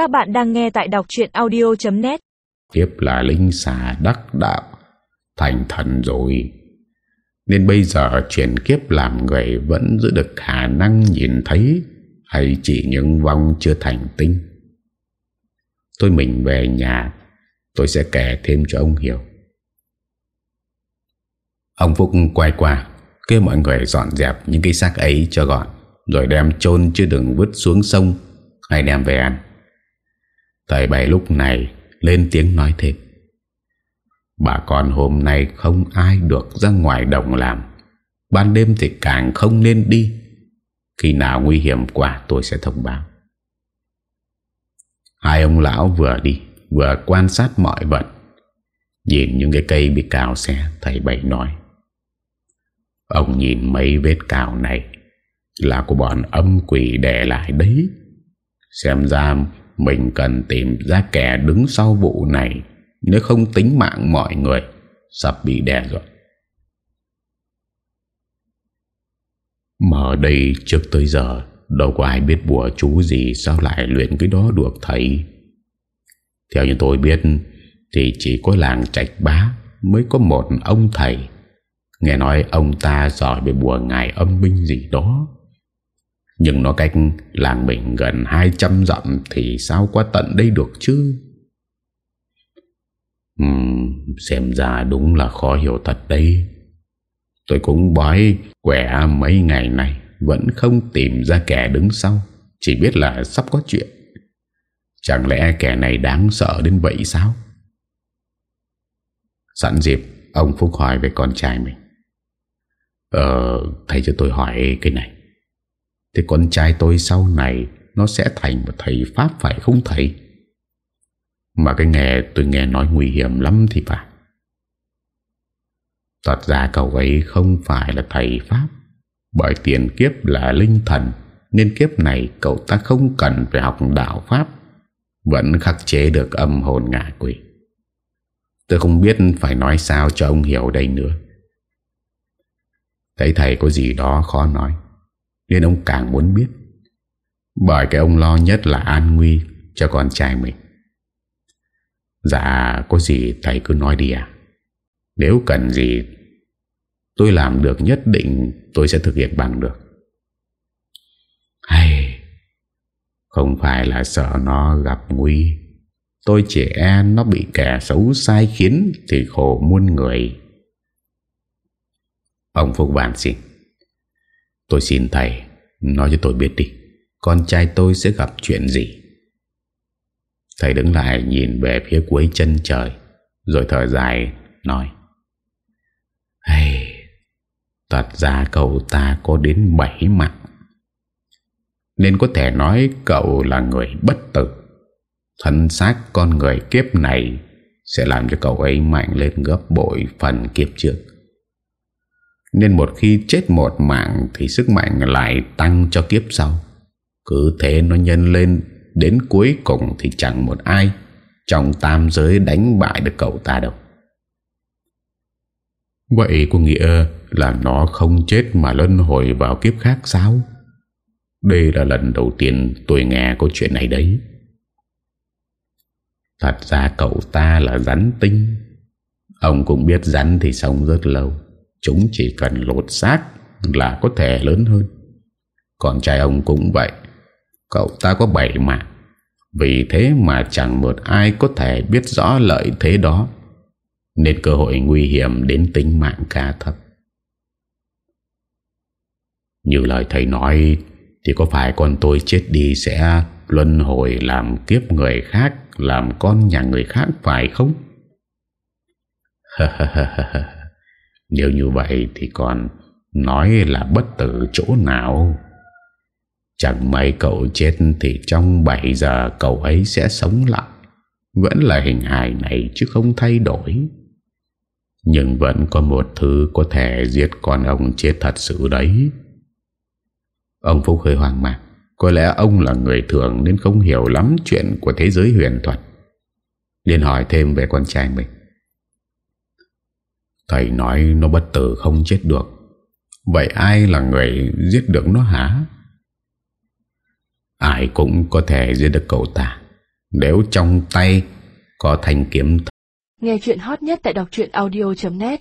Các bạn đang nghe tại đọc chuyện audio.net tiếp là linh xà đắc đạo, Thành thần rồi. Nên bây giờ chuyển kiếp làm người Vẫn giữ được khả năng nhìn thấy Hay chỉ những vong chưa thành tinh. Tôi mình về nhà, Tôi sẽ kể thêm cho ông hiểu. Ông Phúc quay qua, Kêu mọi người dọn dẹp những cái xác ấy cho gọn, Rồi đem chôn chứ đừng vứt xuống sông, Hay đem về ăn. Thầy bày lúc này lên tiếng nói thêm. Bà con hôm nay không ai được ra ngoài đồng làm. Ban đêm thì càng không nên đi. Khi nào nguy hiểm quá tôi sẽ thông báo. Hai ông lão vừa đi, Vừa quan sát mọi vật. Nhìn những cái cây bị cào xe Thầy bảy nói. Ông nhìn mấy vết cào này Là của bọn âm quỷ để lại đấy. Xem ra mình cần tìm ra kẻ đứng sau vụ này, Nếu không tính mạng mọi người, Sắp bị đe rồi. Mà ở đây trước tới giờ, Đâu có ai biết bùa chú gì Sao lại luyện cái đó được thầy? Theo như tôi biết, Thì chỉ có làng trạch bá Mới có một ông thầy. Nghe nói ông ta giỏi về bùa ngài âm binh gì đó. Nhưng nó cách làng mình gần 200 dặm Thì sao qua tận đây được chứ? Uhm, Xem ra đúng là khó hiểu thật đây Tôi cũng bói quẻ mấy ngày này Vẫn không tìm ra kẻ đứng sau. Chỉ biết là sắp có chuyện. Chẳng lẽ kẻ này đáng sợ đến vậy sao? Sẵn dịp Ông Phúc hỏi về con trai mình. Ờ Thầy cho tôi hỏi cái này. Thế con trai tôi sau này Nó sẽ thành một thầy Pháp phải không thầy? Mà cái nghề tôi nghe nói nguy hiểm lắm thì phải. Thật ra cậu ấy không phải là thầy Pháp. Bởi tiền kiếp là linh thần, Nên kiếp này cậu ta không cần phải học đạo Pháp. Vẫn khắc chế được âm hồn ngạ quỷ. Tôi không biết phải nói sao cho ông hiểu đây nữa. Thấy thầy có gì đó khó nói. Nên ông càng muốn biết. Bởi cái ông lo nhất là an nguy Cho con trai mình. Dạ có gì thầy cứ nói đi à? Nếu cần gì, Tôi làm được nhất định Tôi sẽ thực hiện bằng được. Hay, Không phải là sợ nó gặp nguy. Tôi chỉ e nó bị kẻ xấu sai khiến Thì khổ muôn người. Ông Phúc Bản xin. Tôi xin thầy Nói cho tôi biết đi Con trai tôi sẽ gặp chuyện gì? Thầy đứng lại nhìn về phía cuối chân trời Rồi thở dài Nói hey, Thật ra cậu ta có đến bảy mặt. Nên có thể nói cậu là người bất tử. Thân xác con người kiếp này Sẽ làm cho cậu ấy mạnh lên gấp bội phần kiếp trước nên một khi chết một mạng Thì sức mạnh lại tăng cho kiếp sau Cứ thế nó nhân lên, Đến cuối cùng thì chẳng một ai Trong tam giới đánh bại được cậu ta đâu Vậy có nghĩa là nó không chết mà luân hồi vào kiếp khác sao? Đây là lần đầu tiên tôi nghe câu chuyện này đấy. Thật ra cậu ta là rắn tinh. Ông cũng biết rắn thì sống rất lâu. Chúng chỉ cần lột xác là có thể lớn hơn. Còn trai ông cũng vậy. Cậu ta có bảy mạng. Vì thế mà chẳng một ai có thể biết rõ lợi thế đó. Nên cơ hội nguy hiểm đến tính mạng ca thấp. Như lời thầy nói, Thì có phải con tôi chết đi sẽ luân hồi làm kiếp người khác, Làm con nhà người khác phải không? Ha ha ha ha nếu như vậy thì còn nói là bất tử chỗ nào? Chẳng mấy cậu chết thì trong 7 giờ cậu ấy sẽ sống lại. Vẫn là hình hài này chứ không thay đổi. Nhưng vẫn có một thứ có thể giết con ông chết thật sự đấy. Ông Phúc hơi hoang mạc Có lẽ ông là người thường nên không hiểu lắm chuyện của thế giới huyền thuật. Liên hỏi thêm về con trai mình. Thầy nói nó bất tử không chết được. Vậy ai là người giết được nó hả? Ai cũng có thể giết được cậu ta. Nếu trong tay có thanh kiếm Nghe chuyện hot nhất tại đọc audio.net